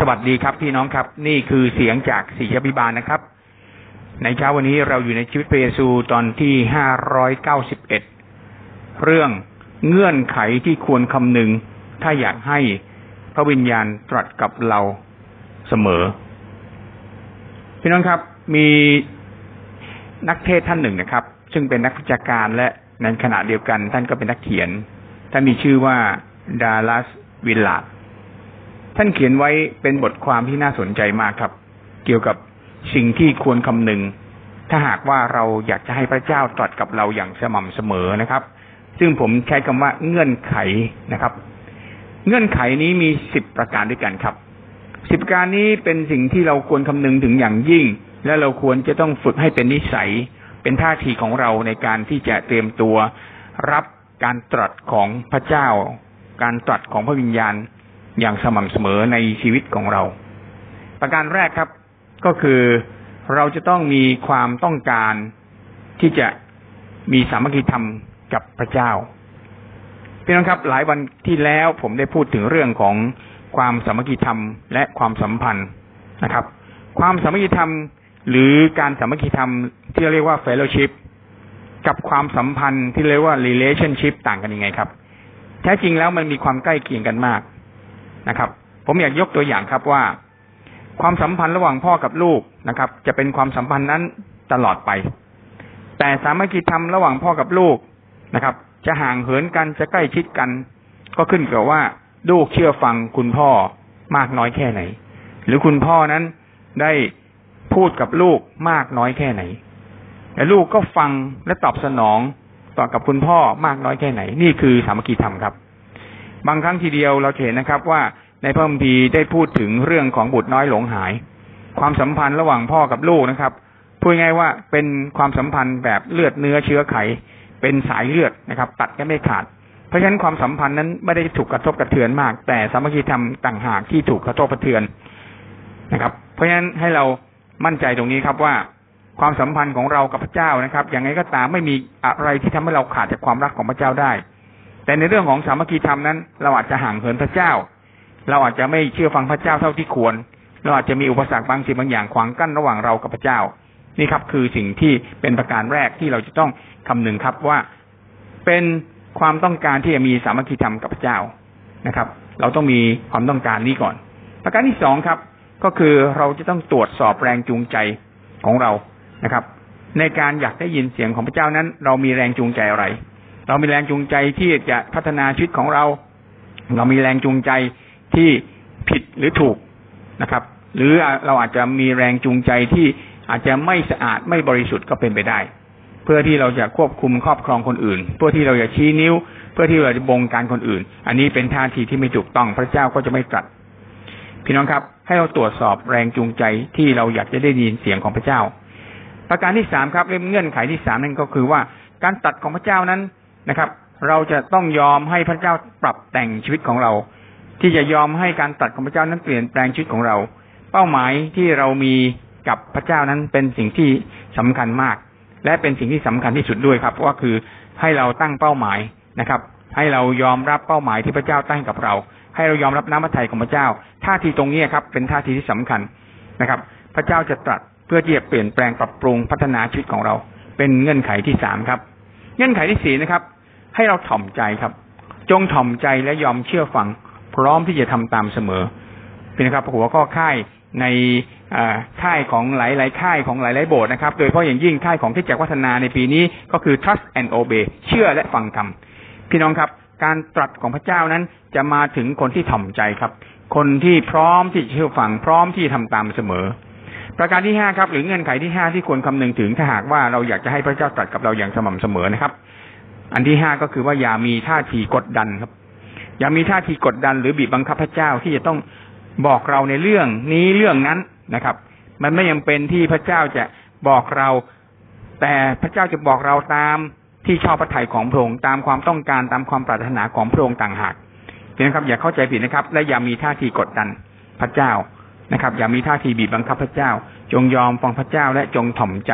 สวัสดีครับพี่น้องครับ นี่คือเสียงจากศิษยพิบาลนะครับ ในเช้าวันนี้เราอยู่ในชีวิตพระเยซูตอนที่ห้าร้อยเก้าสิบเอ็ดเรื่องเงื่อนไขที่ควรคำนึง ถ้าอยากให้พระวิญญาณตรัสกับเราเสมอ พี่น้องครับมีนักเทศท่านหนึ่งนะครับ ซึ่งเป็นนักวิชาการและในขณะเดียวกัน ท่านก็เป็นนักเขียนท่านมีชื่อว่าดาลัสวิลลาด ท่านเขียนไว้เป็นบทความที่น่าสนใจมากครับ เกี่ยวกับสิ่งที่ควรคำนึง ถ้าหากว่าเราอยากจะให้พระเจ้าตรัสกับเราอย่างสม่ำเสมอนะครับ ซึ่งผมใช้คำว่าเงื่อนไขนะครับ เงื่อนไขนี้มีสิบประการด้วยกันครับสิบประการนี้เป็นสิ่งที่เราควรคำนึงถึงอย่างยิ่ง และเราควรจะต้องฝึกให้เป็นนิสัย เป็นท่าทีของเราในการที่จะเตรียมตัว รับการตรัสของพระเจ้า การตรัสของพระวิญญาณ อย่างสม่ำเสมอในชีวิตของเรา ประการแรกครับก็คือเราจะต้องมีความต้องการที่จะมีสามัคคีธรรมกับพระเจ้าพี่น้องครับหลายวันที่แล้วผมได้พูดถึงเรื่องของความสามัคคีธรรมและความสัมพันธ์นะครับ ความสามัคคีธรรมหรือการสามัคคีธรรมที่เรียกว่า fellowship กับความสัมพันธ์ที่เรียกว่า relationship ต่างกันยังไงครับ แท้จริงแล้วมันมีความใกล้เคียงกันมาก นะครับ ผมอยากยกตัวอย่างครับว่า ความสัมพันธ์ระหว่างพ่อกับลูกนะครับ จะเป็นความสัมพันธ์นั้นตลอดไป แต่สามัคคีธรรมระหว่างพ่อกับลูกนะครับ จะห่างเหินกันจะใกล้ชิดกัน ก็ขึ้นกับว่าลูกเชื่อฟังคุณพ่อมากน้อยแค่ไหน หรือคุณพ่อนั้นได้พูดกับลูกมากน้อยแค่ไหนแต่ลูกก็ฟังและตอบสนองต่อกับคุณพ่อมากน้อยแค่ไหน นี่คือสามัคคีธรรมครับ บางครั้งทีเดียวเราเห็นนะครับว่าในพระคัมภีร์ได้พูดถึงเรื่องของบุตรน้อยหลงหาย ความสัมพันธ์ระหว่างพ่อกับลูกนะครับพูดง่ายว่าเป็นความสัมพันธ์แบบเลือดเนื้อเชื้อไข เป็นสายเลือดนะครับ ตัดกันไม่ขาด เพราะฉะนั้นความสัมพันธ์นั้นไม่ได้ถูกกระทบกระเทือนมาก แต่สามัคคีธรรมต่างหากที่ถูกกระทบกระเทือนนะครับ เพราะฉะนั้นให้เรามั่นใจตรงนี้ครับว่าความสัมพันธ์ของเรากับพระเจ้านะครับ อย่างไรก็ตามไม่มีอะไรที่ทำให้เราขาดจากความรักของพระเจ้าได้ แต่ในเรื่องของสามัคคีธรรมนั้น เราอาจจะห่างเหินพระเจ้า เราอาจจะไม่เชื่อฟังพระเจ้าเท่าที่ควร เราอาจจะมีอุปสรรคบางสิ่งบางอย่างขวางกั้นระหว่างเรากับพระเจ้า นี่ครับ คือสิ่งที่เป็นประการแรกที่เราจะต้องคำนึงครับว่าเป็นความต้องการที่จะมีสามัคคีธรรมกับพระเจ้านะครับ เราต้องมีความต้องการนี้ก่อน ประการที่สองครับ ก็คือเราจะต้องตรวจสอบแรงจูงใจของเรานะครับ ในการอยากได้ยินเสียงของพระเจ้านั้น เรามีแรงจูงใจอะไร เรามีแรงจูงใจที่จะพัฒนาชีวิตของเรา เรามีแรงจูงใจที่ผิดหรือถูกนะครับ หรือเราอาจจะมีแรงจูงใจที่อาจจะไม่สะอาดไม่บริสุทธิ์ก็เป็นไปได้ เพื่อที่เราจะควบคุมครอบครองคนอื่น เพื่อที่เราจะชี้นิ้ว เพื่อที่เราจะบงการคนอื่น อันนี้เป็นท่าทีที่ไม่ถูกต้องพระเจ้าก็จะไม่ตรัสพี่น้องครับ ให้เราตรวจสอบแรงจูงใจที่เราอยากจะได้ยินเสียงของพระเจ้า ประการที่สามครับเรื่องเงื่อนไขที่สามนั่นก็คือว่าการตัดของพระเจ้านั้น นะครับ เราจะต้องยอมให้พระเจ้าปรับแต่งชีวิตของเรา ที่จะยอมให้การตัดของพระเจ้านั้นเปลี่ยนแปลงชีวิตของเรา เป้าหมายที่เรามีกับพระเจ้านั้นเป็นสิ่งที่สำคัญมาก และเป็นสิ่งที่สำคัญที่สุดด้วยครับว่าคือให้เราตั้งเป้าหมายนะครับ ให้เรายอมรับเป้าหมายที่พระเจ้าตั้งกับเรา ให้เรายอมรับน้ำพระทัยของพระเจ้าท่าทีตรงนี้ครับ เป็นท่าทีที่สำคัญนะครับ พระเจ้าจะตรัสเพื่อที่จะเปลี่ยนแปลงปรับปรุงพัฒนาชีวิตของเรา เป็นเงื่อนไขที่สามครับ เงื่อนไขที่สี่นะครับ ให้เราถ่อมใจครับ จงถ่อมใจและยอมเชื่อฟัง พร้อมที่จะทำตามเสมอเป็นนะครับหัวข้อค่ายในค่ายของหลาย ๆ ค่ายของหลาย ๆ โบสถ์นะครับ โดยเฉพาะอย่างยิ่งค่ายของที่จักวัฒนาในปีนี้ก็คือ trust and obey เชื่อและฟังคำพี่น้องครับ การตรัสของพระเจ้านั้นจะมาถึงคนที่ถ่อมใจครับ คนที่พร้อมที่จะเชื่อฟังพร้อมที่จะทำตามเสมอ ประการที่ห้าครับ หรือเงื่อนไขที่ห้าที่ควรคำนึงถึงถ้าหากว่าเราอยากจะให้พระเจ้าตรัสกับเราอย่างสม่ำเสมอนะครับ อันที่ห้าก็คือว่าอย่ามีท่าทีกดดันครับ อย่ามีท่าทีกดดัน หรือบีบบังคับพระเจ้าที่จะต้องบอกเราในเรื่องนี้เรื่องนั้นนะครับ มันไม่ยังเป็นที่พระเจ้าจะบอกเรา แต่พระเจ้าจะบอกเราตามที่ชอบพระทัยของพระองค์ตามความต้องการตามความปรารถนาของพระองค์ต่างหากนะครับ อย่าเข้าใจผิดนะครับ และอย่ามีท่าทีกดดันพระเจ้า นะครับ อย่ามีท่าทีบีบบังคับพระเจ้า จงยอมฟังพระเจ้าและจงถ่อมใจ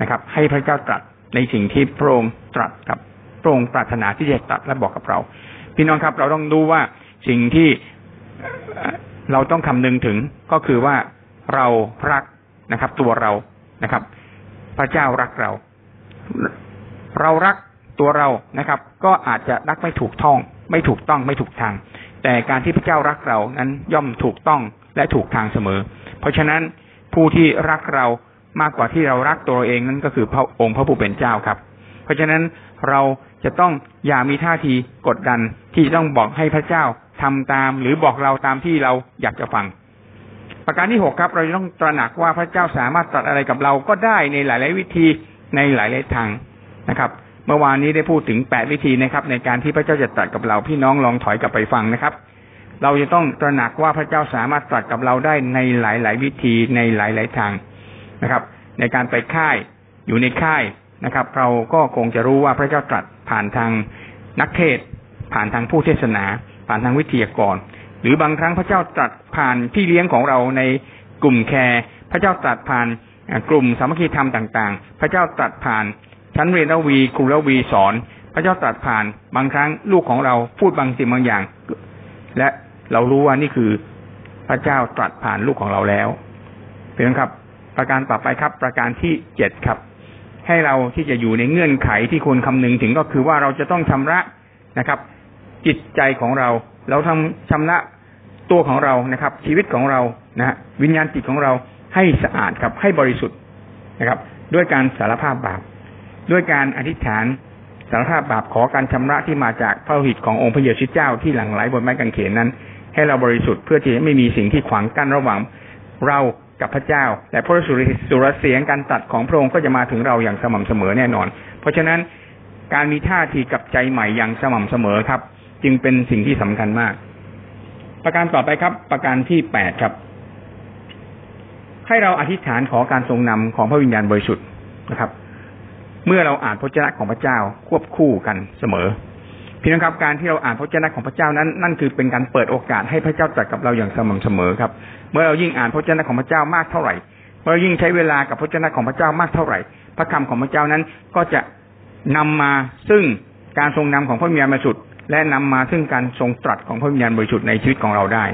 นะครับ ให้พระเจ้าตรัสในสิ่งที่พระองค์ตรัสกับพระองค์ปรารถนาที่จะตัดและบอกกับเรา พี่น้องครับเราต้องดูว่าสิ่งที่เราต้องคำนึงถึงก็คือว่าเรารักนะครับ ตัวเรานะครับ พระเจ้ารักเรา เรารักตัวเรานะครับ ก็อาจจะรักไม่ถูกท่อง ไม่ถูกต้องไม่ถูกทาง แต่การที่พระเจ้ารักเรานั้นย่อมถูกต้องและถูกทางเสมอ เพราะฉะนั้นผู้ที่รักเรามากกว่าที่เรารักตัวเองนั้นก็คือพระองค์พระผู้เป็นเจ้าครับ เพราะฉะนั้นเราจะต้องอย่ามีท่าทีกดดันที่ต้องบอกให้พระเจ้าทำตาม หรือบอกเราตามที่เราอยากจะฟัง ประการที่หกครับ เราจะต้องตระหนักว่าพระเจ้าสามารถตรัสอะไรกับเราก็ได้ในหลาย ๆ วิธีในหลาย ๆ ทางนะครับ เมื่อวานนี้ได้พูดถึงแปดวิธีนะครับ ในการที่พระเจ้าจะตรัสกับเราพี่น้องลองถอยกลับไปฟังนะครับ เราจะต้องตระหนักว่าพระเจ้าสามารถตรัสกับเราได้ในหลาย ๆ วิธีในหลาย ๆ ทางนะครับ ในการไปค่ายอยู่ในค่ายนะครับ เราก็คงจะรู้ว่าพระเจ้าตรัสผ่านทางนักเทศ ผ่านทางผู้เทศนา ผ่านทางวิทยากร หรือบางครั้งพระเจ้าตรัสผ่านพี่เลี้ยงของเราในกลุ่มแคร์พระเจ้าตรัสผ่านกลุ่มสามัคคีธรรมต่าง ๆ พระเจ้าตรัสผ่าน ชั้นเรียนรวีครูรวีสอน พระเจ้าตรัสผ่านบางครั้งลูกของเราพูดบางสิ่งบางอย่าง และเรารู้ว่านี่คือพระเจ้าตรัสผ่านลูกของเราแล้วเพื่อนครับ ประการต่อไปครับ ประการที่เจ็ดครับ ให้เราที่จะอยู่ในเงื่อนไขที่ควรคำนึงถึงก็คือว่าเราจะต้องชำระนะครับ จิตใจของเรา เราทำชำระตัวของเรานะครับ ชีวิตของเรานะฮะวิญญาณจิตของเราให้สะอาดครับ ให้บริสุทธิ์นะครับ ด้วยการสารภาพบาป ด้วยการอธิษฐานสารภาพบาปขอการชำระที่มาจากพระหิตขององค์พระเยซูเจ้าที่หลั่งไหลบนไม้กางเขนนั้น ให้เราบริสุทธิ์เพื่อที่ไม่มีสิ่งที่ขวางกั้นระหว่างเรากับพระเจ้า และพระสุรสุรเสียงการตัดของพระองค์ก็จะมาถึงเราอย่างสม่ำเสมอแน่นอน เพราะฉะนั้นการมีท่าทีกับใจใหม่อย่างสม่ำเสมอครับ จึงเป็นสิ่งที่สำคัญมาก ประการต่อไปครับ ประการที่แปดครับ ให้เราอธิษฐานขอการทรงนำของพระวิญญาณบริสุทธิ์นะครับ เมื่อเราอ่านพระเจ้าของพระเจ้าควบคู่กันเสมอพี่น้องครับการที่เราอ่านพระเจ้าของพระเจ้านั้นนั่นคือเป็นการเปิดโอกาสให้พระเจ้าตรัสกับเราอย่างสม่ำเสมอครับ เมื่อเรายิ่งอ่านพระเจ้าของพระเจ้ามากเท่าไหร่ เมื่อยิ่งใช้เวลากับพระเจ้าของพระเจ้ามากเท่าไหร่ พระคำของพระเจ้านั้นก็จะนำมาซึ่งการทรงนำของพระวิญญาณบริสุทธิ์และนำมาซึ่งการทรงตรัสของพระวิญญาณบริสุทธิ์ในชีวิตของเราได้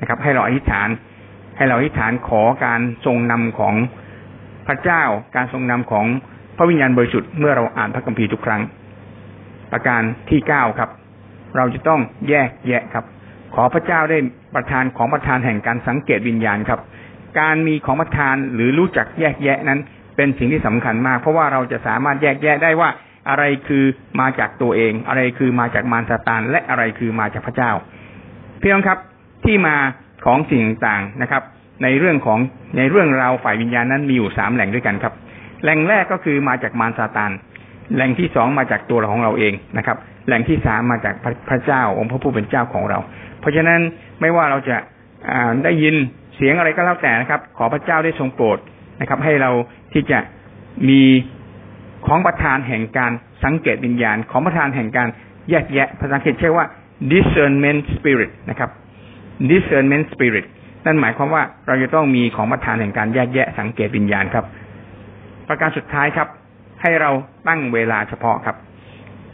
นะครับ ให้เราอธิษฐาน ให้เราอธิษฐานขอการทรงนำของพระเจ้า การทรงนำของ พระวิญญาณบริสุทธิ์เมื่อเราอ่านพระคัมภีร์ทุกครั้ง ประการที่เก้าครับ เราจะต้องแยกแยะครับ ขอพระเจ้าได้ประทานของประทานแห่งการสังเกตวิญญาณครับ การมีของประทานหรือรู้จักแยกแยะนั้น เป็นสิ่งที่สำคัญมาก เพราะว่าเราจะสามารถแยกแยะได้ว่าอะไรคือมาจากตัวเอง อะไรคือมาจากมารซาตานและอะไรคือมาจากพระเจ้าพี่น้องครับ ที่มาของสิ่งต่างนะครับ ในเรื่องของในเรื่องราวฝ่ายวิญญาณนั้นมีอยู่สามแหล่งด้วยกันครับ แหล่งแรกก็คือมาจากมารซาตานแหล่งที่สองมาจากตัวเราของเราเองนะครับ แหล่งที่สามมาจากพระเจ้าองค์พระผู้เป็นเจ้าของเรา เพราะฉะนั้นไม่ว่าเราจะได้ยินเสียงอะไรก็แล้วแต่นะครับ ขอพระเจ้าได้ทรงโปรดนะครับ ให้เราที่จะมีของประทานแห่งการสังเกตวิญญาณ ของประทานแห่งการแยกแยะภาษาอังกฤษใช้ว่า discernment spirit นะครับ discernment spirit นั่นหมายความว่าเราจะต้องมีของประทานแห่งการแยกแยะสังเกตวิญญาณครับ ประการสุดท้ายครับ ให้เราตั้งเวลาเฉพาะครับ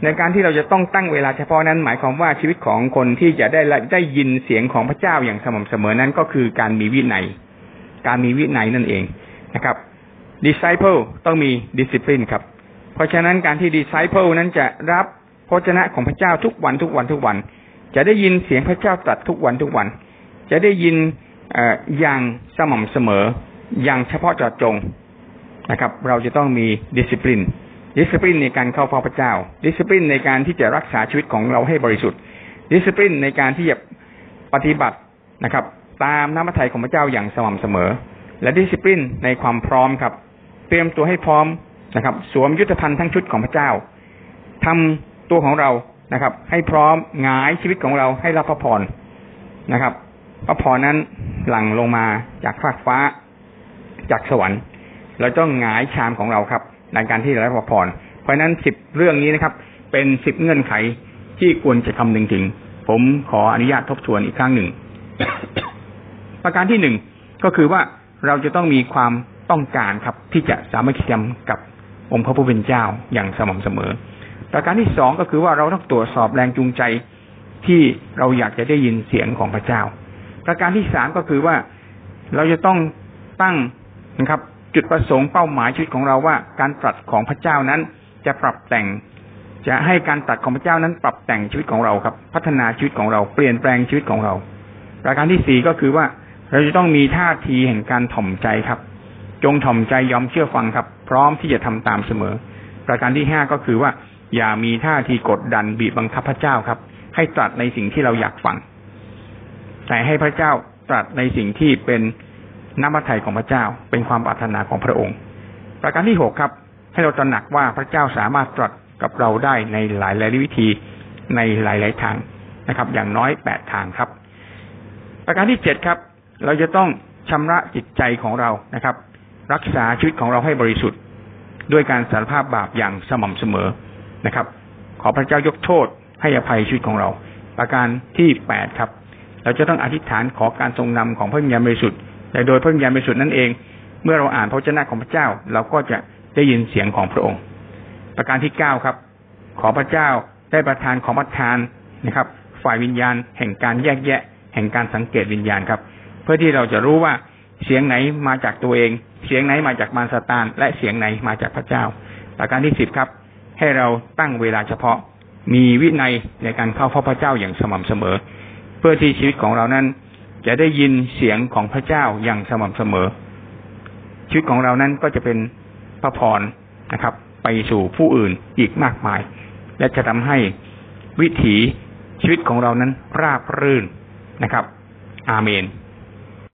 ในการที่เราจะต้องตั้งเวลาเฉพาะนั้น หมายความว่าชีวิตของคนที่จะได้ได้ยินเสียงของพระเจ้าอย่างสม่ำเสมอนั้นก็คือการมีวินัย การมีวินัยนั่นเองนะครับ disciple ต้องมี discipline ครับ เพราะฉะนั้นการที่ disciple นั้นจะรับพระเจ้าของพระเจ้าทุกวันทุกวันทุกวัน จะได้ยินเสียงพระเจ้าตรัสทุกวันทุกวัน จะได้ยินอย่างสม่ำเสมอ อย่างเฉพาะเจาะจง นะครับ เราจะต้องมี discipline discipline ในการเข้าเฝ้าพระเจ้า discipline ในการที่จะรักษาชีวิตของเราให้บริสุทธิ์ discipline ในการที่จะปฏิบัตินะครับ ตามน้ำพระทัยของพระเจ้าอย่างสม่ำเสมอ และดิสซิปลินในความพร้อมครับ เตรียมตัวให้พร้อมนะครับ สวมยุทธภัณฑ์ทั้งชุดของพระเจ้าทำตัวของเรานะครับ ให้พร้อมงายชีวิตของเราให้รับพระพรนะครับพระพรนั้นหลั่งลงมาจากฟากฟ้าจากสวรรค์ เราต้องหงายชามของเราครับ ในการที่เราได้พรเพราะนั้นสิบเรื่องนี้นะครับ เป็นสิบเงื่อนไขที่ควรจะคำนึงถึง ผมขออนุญาตทบทวนอีกครั้งหนึ่ง ประการที่หนึ่งก็คือว่าเราจะต้องมีความต้องการครับ ที่จะสามัคคีกันกับองค์พระผู้เป็นเจ้าอย่างสม่ำเสมอ ประการที่สองก็คือว่าเราต้องตรวจสอบแรงจูงใจที่เราอยากจะได้ยินเสียงของพระเจ้า ประการที่สามก็คือว่าเราจะต้องตั้งนะครับ จุดประสงค์เป้าหมายชีวิตของเราว่า การตรัสของพระเจ้านั้นจะปรับแต่ง จะให้การตรัสของพระเจ้านั้นปรับแต่งชีวิตของเราครับ พัฒนาชีวิตของเราเปลี่ยนแปลงชีวิตของเรา ประการที่สี่ก็คือว่าเราจะต้องมีท่าทีแห่งการถ่อมใจครับ จงถ่อมใจยอมเชื่อฟังครับ พร้อมที่จะทำตามเสมอ ประการที่ห้าก็คือว่า อย่ามีท่าทีกดดันบีบบังคับพระเจ้าครับ ให้ตรัสในสิ่งที่เราอยากฟังแต่ให้พระเจ้าตรัสในสิ่งที่เป็น น้ำพระทัยของพระเจ้าเป็นความปรารถนาของพระองค์ ประการที่หกครับ ให้เราตระหนักว่าพระเจ้าสามารถตรัสกับเราได้ในหลายหลายวิธีในหลายหลายทางนะครับ อย่างน้อยแปดทางครับ ประการที่เจ็ดครับ เราจะต้องชำระจิตใจของเรานะครับ รักษาชีวิตของเราให้บริสุทธิ์ ด้วยการสารภาพบาปอย่างสม่ำเสมอนะครับ ขอพระเจ้ายกโทษให้อภัยชีวิตของเรา ประการที่แปดครับ เราจะต้องอธิษฐานขอการทรงนำของพระวิญญาณบริสุทธิ์ แต่โดยพระวิญญาณบริสุทธิ์นั่นเอง เมื่อเราอ่านพระเจ้าของพระเจ้า เราก็จะได้ยินเสียงของพระองค์ ประการที่เก้าครับ ขอพระเจ้าได้ประทานของประทานนะครับ ฝ่ายวิญญาณแห่งการแยกแยะ แห่งการสังเกตวิญญาณครับ เพื่อที่เราจะรู้ว่าเสียงไหนมาจากตัวเอง เสียงไหนมาจากมารซาตาน และเสียงไหนมาจากพระเจ้า ประการที่สิบครับ ให้เราตั้งเวลาเฉพาะ มีวินัยในการเข้าพบพระเจ้าอย่างสม่ำเสมอ เพื่อที่ชีวิตของเรานั้น จะได้ยินเสียงของพระเจ้าอย่างสม่ำเสมอ ชีวิตของเรานั้นก็จะเป็นพระพรนะครับ ไปสู่ผู้อื่นอีกมากมาย และจะทำให้วิถีชีวิตของเรานั้นราบรื่นนะครับ อาเมน